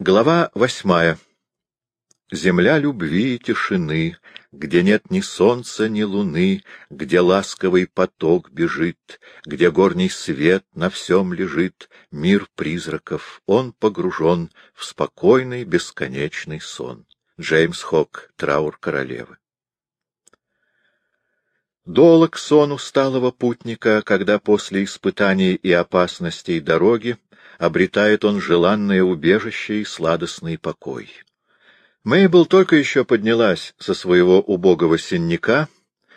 Глава восьмая. Земля любви и тишины, где нет ни солнца, ни луны, где ласковый поток бежит, где горний свет на всем лежит, мир призраков, он погружен в спокойный бесконечный сон. Джеймс Хок, Траур королевы. Долог сон усталого путника, когда после испытаний и опасностей дороги обретает он желанное убежище и сладостный покой. Мейбл только еще поднялась со своего убогого синняка,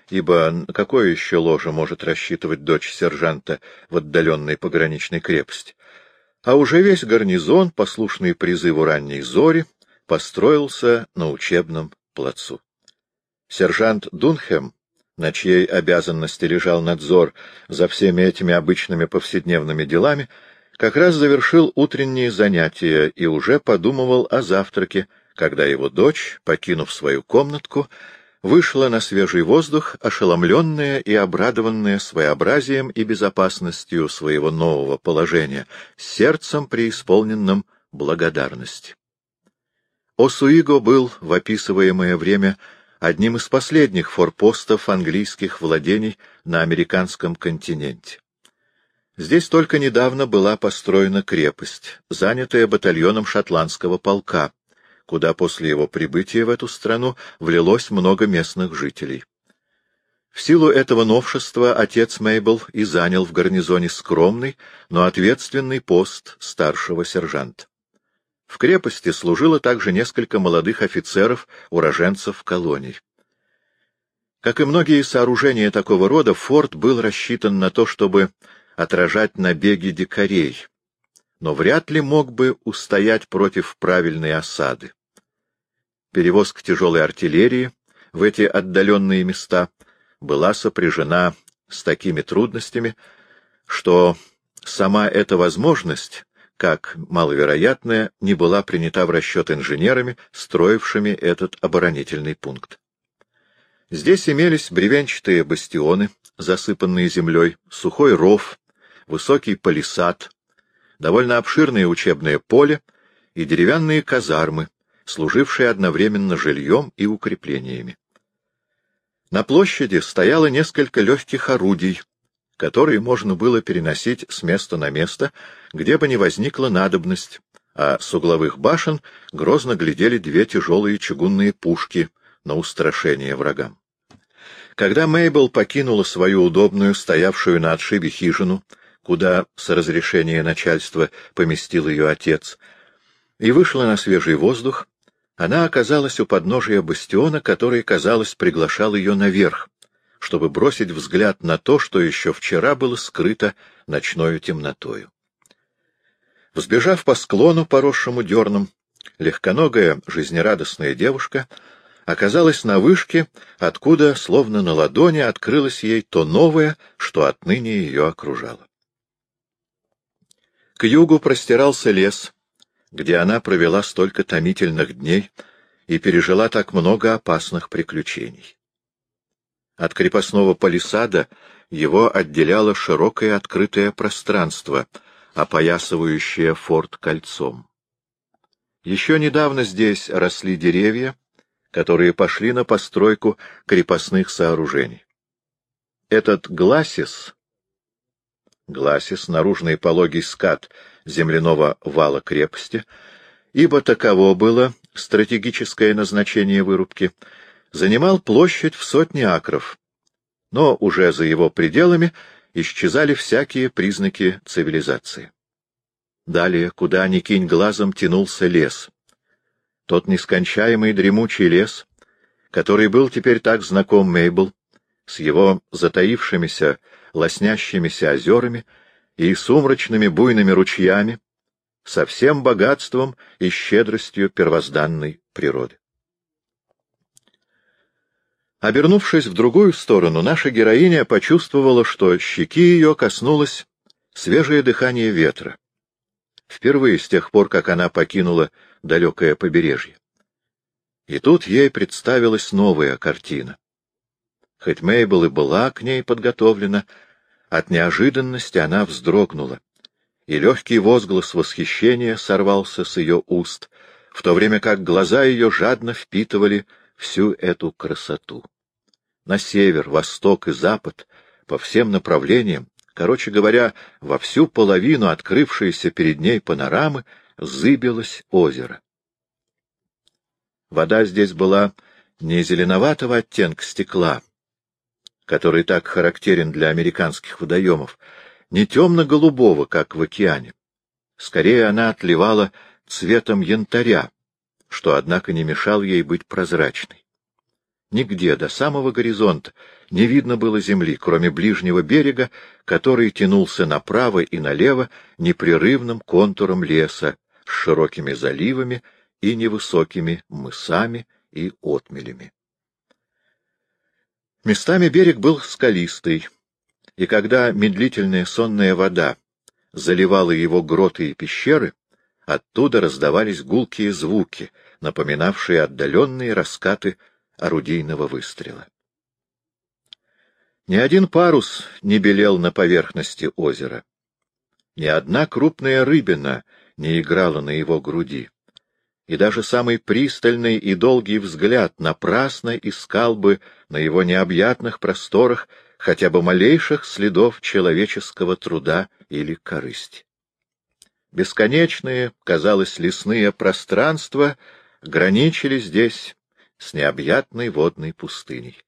ибо какое еще ложе может рассчитывать дочь сержанта в отдаленной пограничной крепости, а уже весь гарнизон, послушный призыву ранней зори, построился на учебном плацу. Сержант Дунхем, на чьей обязанности лежал надзор за всеми этими обычными повседневными делами, как раз завершил утренние занятия и уже подумывал о завтраке, когда его дочь, покинув свою комнатку, вышла на свежий воздух, ошеломленная и обрадованная своеобразием и безопасностью своего нового положения, сердцем преисполненным благодарности. Осуиго был в описываемое время одним из последних форпостов английских владений на американском континенте. Здесь только недавно была построена крепость, занятая батальоном шотландского полка, куда после его прибытия в эту страну влилось много местных жителей. В силу этого новшества отец Мейбл и занял в гарнизоне скромный, но ответственный пост старшего сержанта. В крепости служило также несколько молодых офицеров, уроженцев колоний. Как и многие сооружения такого рода, форт был рассчитан на то, чтобы отражать набеги дикарей, но вряд ли мог бы устоять против правильной осады. Перевозка тяжелой артиллерии в эти отдаленные места была сопряжена с такими трудностями, что сама эта возможность, как маловероятная, не была принята в расчет инженерами, строившими этот оборонительный пункт. Здесь имелись бревенчатые бастионы, засыпанные землей, сухой ров, высокий палисад, довольно обширное учебное поле и деревянные казармы, служившие одновременно жильем и укреплениями. На площади стояло несколько легких орудий, которые можно было переносить с места на место, где бы ни возникла надобность, а с угловых башен грозно глядели две тяжелые чугунные пушки на устрашение врагам. Когда Мейбл покинула свою удобную, стоявшую на отшибе хижину, куда с разрешения начальства поместил ее отец, и вышла на свежий воздух, она оказалась у подножия бастиона, который, казалось, приглашал ее наверх, чтобы бросить взгляд на то, что еще вчера было скрыто ночною темнотою. Взбежав по склону, поросшему дерном, легконогая, жизнерадостная девушка оказалась на вышке, откуда, словно на ладони, открылось ей то новое, что отныне ее окружало. К югу простирался лес, где она провела столько томительных дней и пережила так много опасных приключений. От крепостного палисада его отделяло широкое открытое пространство, опоясывающее форт кольцом. Еще недавно здесь росли деревья, которые пошли на постройку крепостных сооружений. Этот гласис гласис, наружный пологий скат земляного вала крепости, ибо таково было стратегическое назначение вырубки, занимал площадь в сотни акров, но уже за его пределами исчезали всякие признаки цивилизации. Далее, куда ни кинь глазом, тянулся лес. Тот нескончаемый дремучий лес, который был теперь так знаком Мейбл, с его затаившимися лоснящимися озерами и сумрачными буйными ручьями, со всем богатством и щедростью первозданной природы. Обернувшись в другую сторону, наша героиня почувствовала, что щеки ее коснулось свежее дыхание ветра. Впервые с тех пор, как она покинула далекое побережье. И тут ей представилась новая картина. Хоть Мейбл и была к ней подготовлена, от неожиданности она вздрогнула, и легкий возглас восхищения сорвался с ее уст, в то время как глаза ее жадно впитывали всю эту красоту. На север, восток и запад, по всем направлениям, короче говоря, во всю половину открывшейся перед ней панорамы, зыбилось озеро. Вода здесь была не зеленоватого оттенка стекла, который так характерен для американских водоемов, не темно-голубого, как в океане. Скорее она отливала цветом янтаря, что, однако, не мешал ей быть прозрачной. Нигде до самого горизонта не видно было земли, кроме ближнего берега, который тянулся направо и налево непрерывным контуром леса с широкими заливами и невысокими мысами и отмелями. Местами берег был скалистый, и когда медлительная сонная вода заливала его гроты и пещеры, оттуда раздавались гулкие звуки, напоминавшие отдаленные раскаты орудийного выстрела. Ни один парус не белел на поверхности озера. Ни одна крупная рыбина не играла на его груди и даже самый пристальный и долгий взгляд напрасно искал бы на его необъятных просторах хотя бы малейших следов человеческого труда или корысти. Бесконечные, казалось, лесные пространства граничили здесь с необъятной водной пустыней.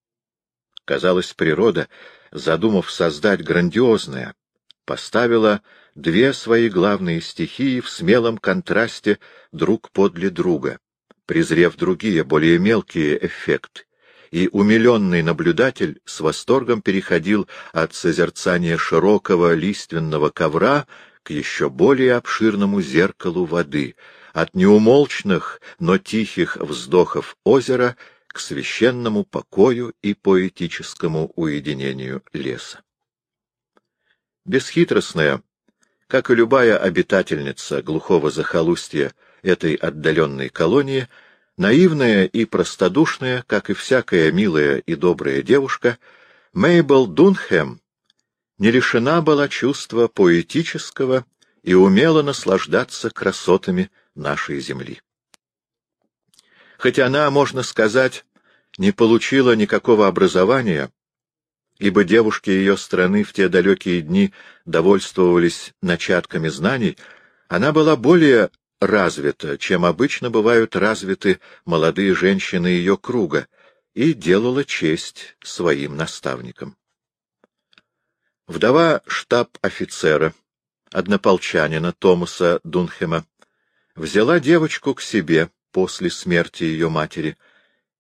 Казалось, природа, задумав создать грандиозное, поставила две свои главные стихии в смелом контрасте друг подле друга, презрев другие, более мелкие эффекты, и умиленный наблюдатель с восторгом переходил от созерцания широкого лиственного ковра к еще более обширному зеркалу воды, от неумолчных, но тихих вздохов озера к священному покою и поэтическому уединению леса. Бесхитростная, как и любая обитательница глухого захолустья этой отдаленной колонии, наивная и простодушная, как и всякая милая и добрая девушка, Мейбл Дунхэм не лишена была чувства поэтического и умела наслаждаться красотами нашей земли. Хоть она, можно сказать, не получила никакого образования, ибо девушки ее страны в те далекие дни довольствовались начатками знаний, она была более развита, чем обычно бывают развиты молодые женщины ее круга, и делала честь своим наставникам. Вдова штаб-офицера, однополчанина Томаса Дунхема, взяла девочку к себе после смерти ее матери,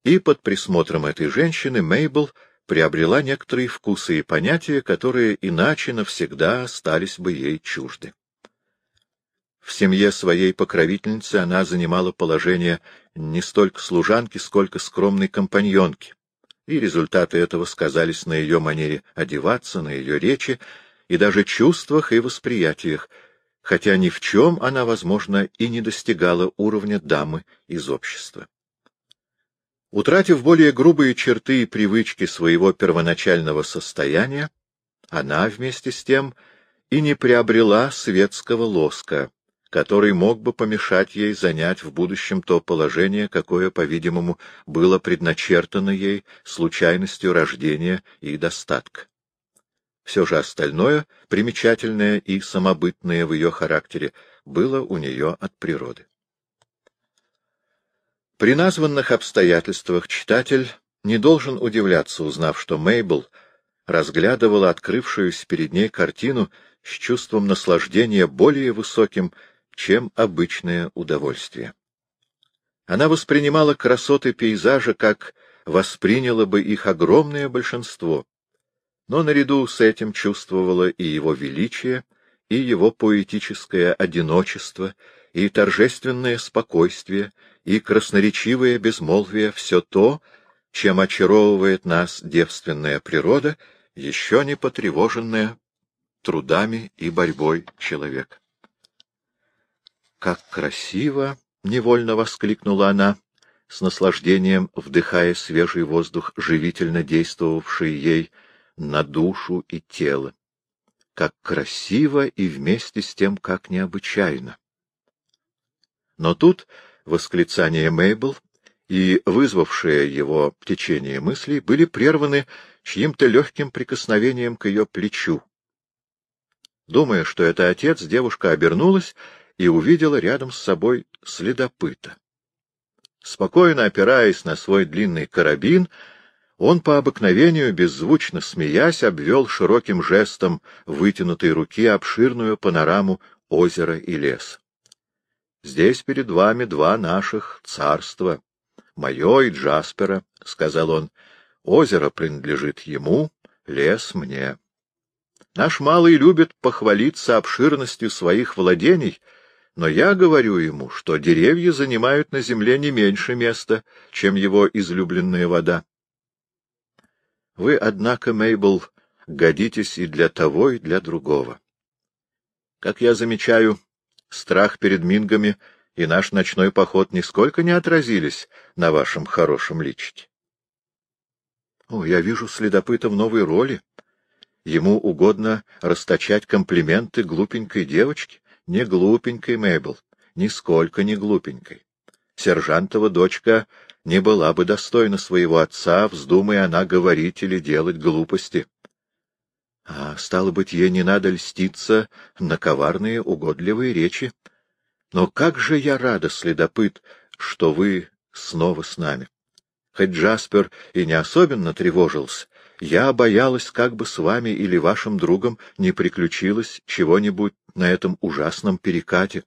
и под присмотром этой женщины Мейбл приобрела некоторые вкусы и понятия, которые иначе навсегда остались бы ей чужды. В семье своей покровительницы она занимала положение не столько служанки, сколько скромной компаньонки, и результаты этого сказались на ее манере одеваться, на ее речи и даже чувствах и восприятиях, хотя ни в чем она, возможно, и не достигала уровня дамы из общества. Утратив более грубые черты и привычки своего первоначального состояния, она вместе с тем и не приобрела светского лоска, который мог бы помешать ей занять в будущем то положение, какое, по-видимому, было предначертано ей случайностью рождения и достатка. Все же остальное, примечательное и самобытное в ее характере, было у нее от природы. При названных обстоятельствах читатель не должен удивляться, узнав, что Мейбл разглядывала открывшуюся перед ней картину с чувством наслаждения более высоким, чем обычное удовольствие. Она воспринимала красоты пейзажа, как восприняло бы их огромное большинство, но наряду с этим чувствовала и его величие, и его поэтическое одиночество, и торжественное спокойствие, и красноречивое безмолвие — все то, чем очаровывает нас девственная природа, еще не потревоженная трудами и борьбой человека. «Как красиво!» — невольно воскликнула она, с наслаждением вдыхая свежий воздух, живительно действовавший ей на душу и тело. как красиво и вместе с тем как необычайно. Но тут восклицание Мейбл и вызвавшее его течение мыслей были прерваны чьим-то легким прикосновением к ее плечу. Думая, что это отец, девушка обернулась и увидела рядом с собой следопыта. Спокойно опираясь на свой длинный карабин, он по обыкновению, беззвучно смеясь, обвел широким жестом вытянутой руки обширную панораму озера и леса. Здесь перед вами два наших царства, мое и Джаспера, — сказал он. Озеро принадлежит ему, лес мне. Наш малый любит похвалиться обширностью своих владений, но я говорю ему, что деревья занимают на земле не меньше места, чем его излюбленная вода. Вы, однако, Мейбл, годитесь и для того, и для другого. Как я замечаю, страх перед мингами и наш ночной поход нисколько не отразились на вашем хорошем личике. О, я вижу следопыта в новой роли. Ему угодно расточать комплименты глупенькой девочке. Не глупенькой, Мейбл, нисколько не глупенькой. Сержантова дочка не была бы достойна своего отца, вздумая она говорить или делать глупости. А, стало быть, ей не надо льститься на коварные, угодливые речи. Но как же я рада, следопыт, что вы снова с нами. Хоть Джаспер и не особенно тревожился, я боялась, как бы с вами или вашим другом не приключилось чего-нибудь на этом ужасном перекате.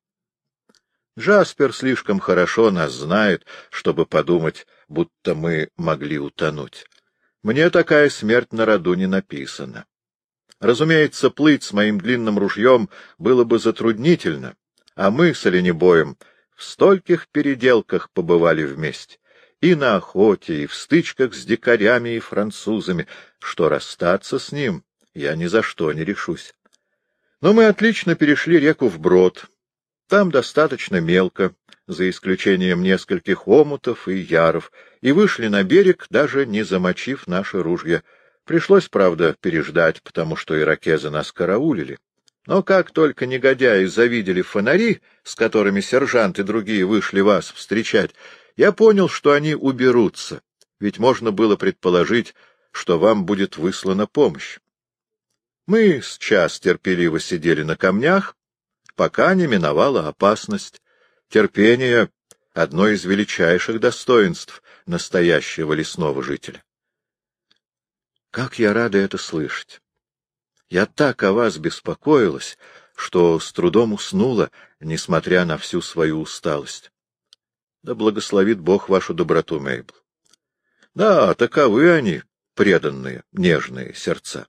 Джаспер слишком хорошо нас знает, чтобы подумать, будто мы могли утонуть. Мне такая смерть на роду не написана. Разумеется, плыть с моим длинным ружьем было бы затруднительно, а мы с оленебоем в стольких переделках побывали вместе, и на охоте, и в стычках с дикарями и французами, что расстаться с ним я ни за что не решусь. Но мы отлично перешли реку вброд, там достаточно мелко, за исключением нескольких омутов и яров, и вышли на берег, даже не замочив наши ружья. Пришлось, правда, переждать, потому что иракезы нас караулили. Но как только негодяи завидели фонари, с которыми сержант и другие вышли вас встречать, я понял, что они уберутся, ведь можно было предположить, что вам будет выслана помощь. Мы с час терпеливо сидели на камнях, пока не миновала опасность. Терпение — одно из величайших достоинств настоящего лесного жителя. Как я рада это слышать! Я так о вас беспокоилась, что с трудом уснула, несмотря на всю свою усталость. Да благословит Бог вашу доброту, Мейбл. Да, таковы они, преданные, нежные сердца.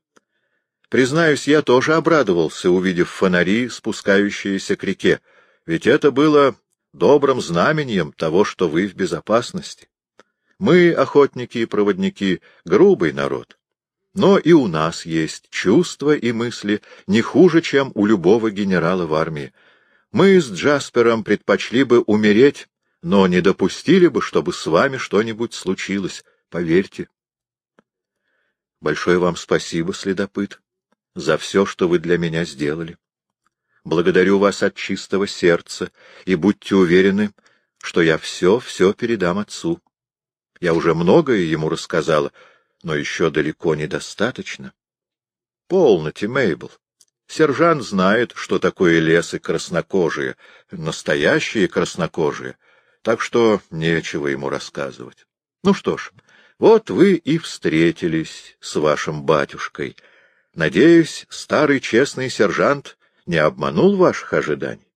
Признаюсь, я тоже обрадовался, увидев фонари, спускающиеся к реке, ведь это было добрым знамением того, что вы в безопасности. Мы, охотники и проводники, грубый народ, но и у нас есть чувства и мысли не хуже, чем у любого генерала в армии. Мы с Джаспером предпочли бы умереть, но не допустили бы, чтобы с вами что-нибудь случилось, поверьте. Большое вам спасибо, следопыт за все, что вы для меня сделали. Благодарю вас от чистого сердца, и будьте уверены, что я все-все передам отцу. Я уже многое ему рассказала, но еще далеко недостаточно. Полноте, Мейбл. Сержант знает, что такое лес и краснокожие, настоящие краснокожие, так что нечего ему рассказывать. Ну что ж, вот вы и встретились с вашим батюшкой — Надеюсь, старый честный сержант не обманул ваших ожиданий.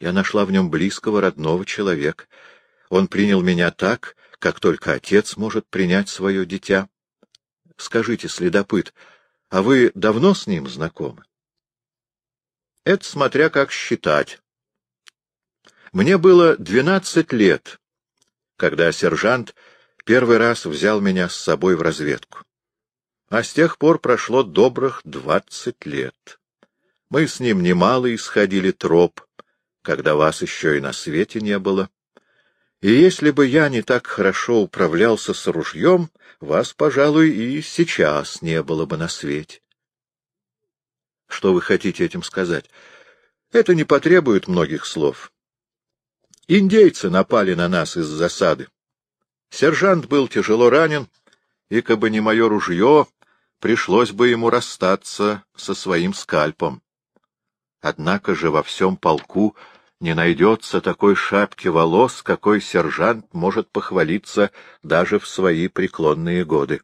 Я нашла в нем близкого, родного человека. Он принял меня так, как только отец может принять свое дитя. Скажите, следопыт, а вы давно с ним знакомы? Это смотря как считать. Мне было двенадцать лет, когда сержант первый раз взял меня с собой в разведку. А с тех пор прошло добрых двадцать лет. Мы с ним немало исходили троп, когда вас еще и на свете не было. И если бы я не так хорошо управлялся с ружьем, вас, пожалуй, и сейчас не было бы на свете. Что вы хотите этим сказать? Это не потребует многих слов. Индейцы напали на нас из засады. Сержант был тяжело ранен, и, кабы не мое ружье, пришлось бы ему расстаться со своим скальпом. Однако же во всем полку не найдется такой шапки волос, какой сержант может похвалиться даже в свои преклонные годы.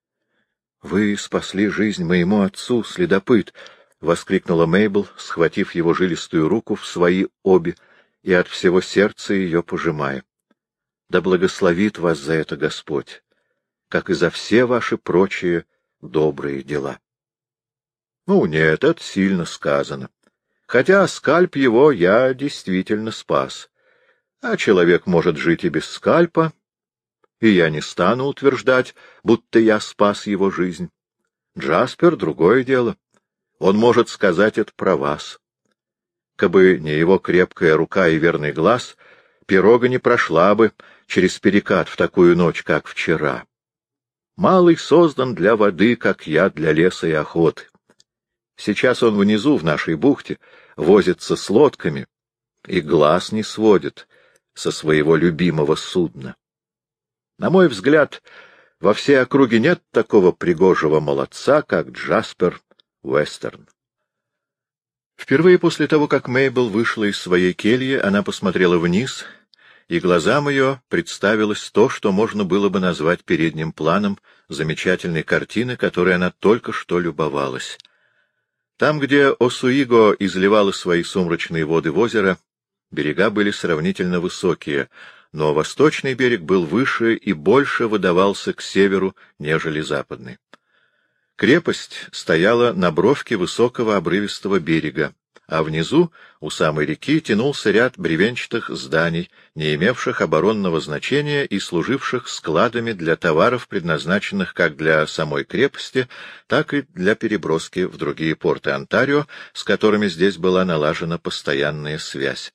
— Вы спасли жизнь моему отцу, следопыт! — воскликнула Мейбл, схватив его жилистую руку в свои обе и от всего сердца ее пожимая. — Да благословит вас за это Господь, как и за все ваши прочие добрые дела. Ну, нет, это сильно сказано. Хотя скальп его я действительно спас. А человек может жить и без скальпа, и я не стану утверждать, будто я спас его жизнь. Джаспер — другое дело. Он может сказать это про вас. Кабы не его крепкая рука и верный глаз, пирога не прошла бы через перекат в такую ночь, как вчера. Малый создан для воды, как я для леса и охоты. Сейчас он внизу, в нашей бухте, возится с лодками и глаз не сводит со своего любимого судна. На мой взгляд, во всей округе нет такого пригожего молодца, как Джаспер Уэстерн. Впервые после того, как Мейбл вышла из своей кельи, она посмотрела вниз, и глазам ее представилось то, что можно было бы назвать передним планом замечательной картины, которой она только что любовалась. Там, где Осуиго изливала свои сумрачные воды в озеро, берега были сравнительно высокие — но восточный берег был выше и больше выдавался к северу, нежели западный. Крепость стояла на бровке высокого обрывистого берега, а внизу, у самой реки, тянулся ряд бревенчатых зданий, не имевших оборонного значения и служивших складами для товаров, предназначенных как для самой крепости, так и для переброски в другие порты Онтарио, с которыми здесь была налажена постоянная связь.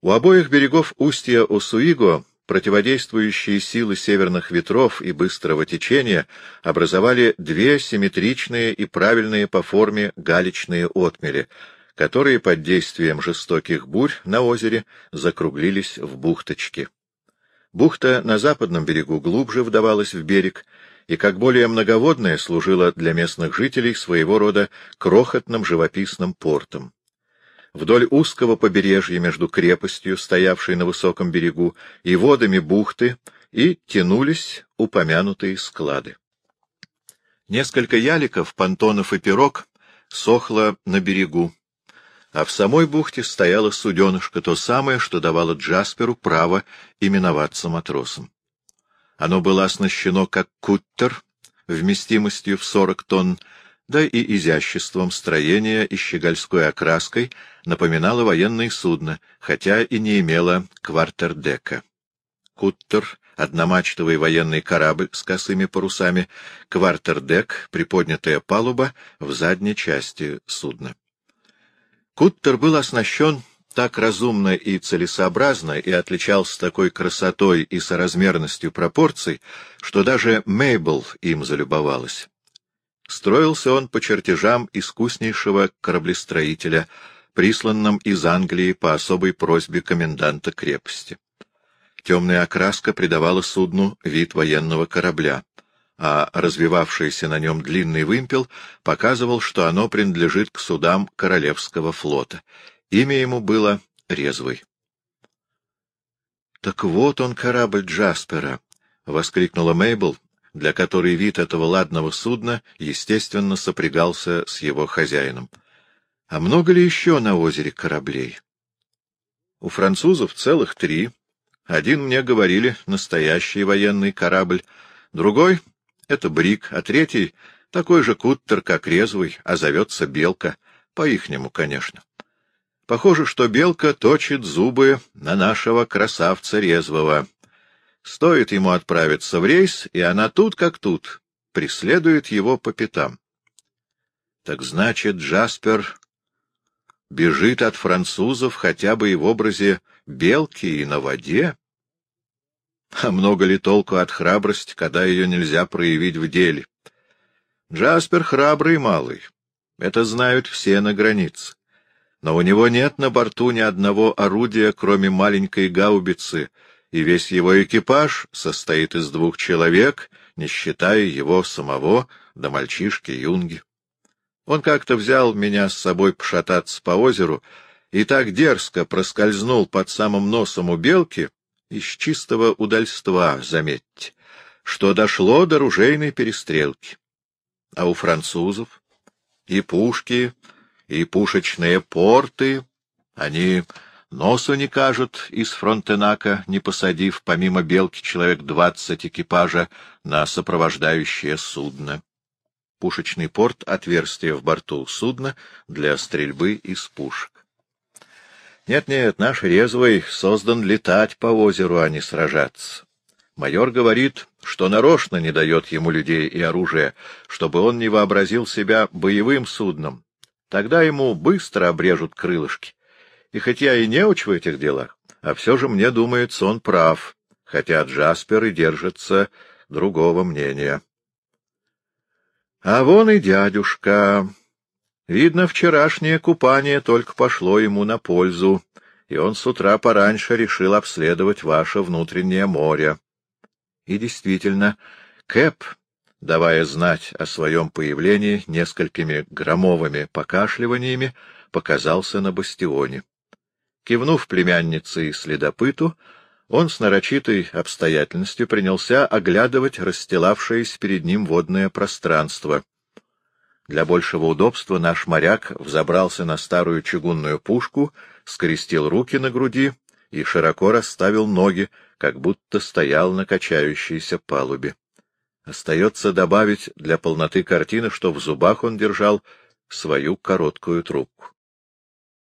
У обоих берегов устья Осуиго противодействующие силы северных ветров и быстрого течения образовали две симметричные и правильные по форме галечные отмели, которые под действием жестоких бурь на озере закруглились в бухточки. Бухта на западном берегу глубже вдавалась в берег, и как более многоводная служила для местных жителей своего рода крохотным живописным портом вдоль узкого побережья между крепостью, стоявшей на высоком берегу, и водами бухты, и тянулись упомянутые склады. Несколько яликов, понтонов и пирог сохло на берегу, а в самой бухте стояло суденышко, то самое, что давало Джасперу право именоваться матросом. Оно было оснащено как куттер, вместимостью в сорок тонн, да и изяществом строения и щегольской окраской напоминало военное судно, хотя и не имело квартердека. Куттер — одномачтовый военный корабль с косыми парусами, квартердек — приподнятая палуба в задней части судна. Куттер был оснащен так разумно и целесообразно и отличался такой красотой и соразмерностью пропорций, что даже Мейбл им залюбовалась. Строился он по чертежам искуснейшего кораблестроителя, присланным из Англии по особой просьбе коменданта крепости. Темная окраска придавала судну вид военного корабля, а развивавшийся на нем длинный вымпел показывал, что оно принадлежит к судам Королевского флота. Имя ему было Резвый. «Так вот он, корабль Джаспера!» — воскликнула Мейбл, для которой вид этого ладного судна, естественно, сопрягался с его хозяином. А много ли еще на озере кораблей? У французов целых три. Один, мне говорили, настоящий военный корабль, другой — это брик, а третий — такой же куттер, как резвый, а зовется Белка, по-ихнему, конечно. Похоже, что Белка точит зубы на нашего красавца резвого, Стоит ему отправиться в рейс, и она тут как тут, преследует его по пятам. Так значит, Джаспер бежит от французов хотя бы и в образе белки и на воде? А много ли толку от храбрости, когда ее нельзя проявить в деле? Джаспер храбрый малый. Это знают все на границе. Но у него нет на борту ни одного орудия, кроме маленькой гаубицы, и весь его экипаж состоит из двух человек, не считая его самого до мальчишки Юнги. Он как-то взял меня с собой пошататься по озеру и так дерзко проскользнул под самым носом у белки, из чистого удальства, заметьте, что дошло до ружейной перестрелки. А у французов и пушки, и пушечные порты, они носу не кажут из Фронтенака, не посадив помимо белки человек двадцать экипажа на сопровождающее судно. Пушечный порт — отверстие в борту судна для стрельбы из пушек. Нет-нет, наш резвый создан летать по озеру, а не сражаться. Майор говорит, что нарочно не дает ему людей и оружия, чтобы он не вообразил себя боевым судном. Тогда ему быстро обрежут крылышки. И хоть я и неуч в этих делах, а все же мне думается, он прав, хотя Джаспер и держится другого мнения. А вон и дядюшка. Видно, вчерашнее купание только пошло ему на пользу, и он с утра пораньше решил обследовать ваше внутреннее море. И действительно, Кэп, давая знать о своем появлении несколькими громовыми покашливаниями, показался на бастионе. Кивнув племяннице и следопыту, он с нарочитой обстоятельностью принялся оглядывать расстилавшееся перед ним водное пространство. Для большего удобства наш моряк взобрался на старую чугунную пушку, скрестил руки на груди и широко расставил ноги, как будто стоял на качающейся палубе. Остается добавить для полноты картины, что в зубах он держал свою короткую трубку.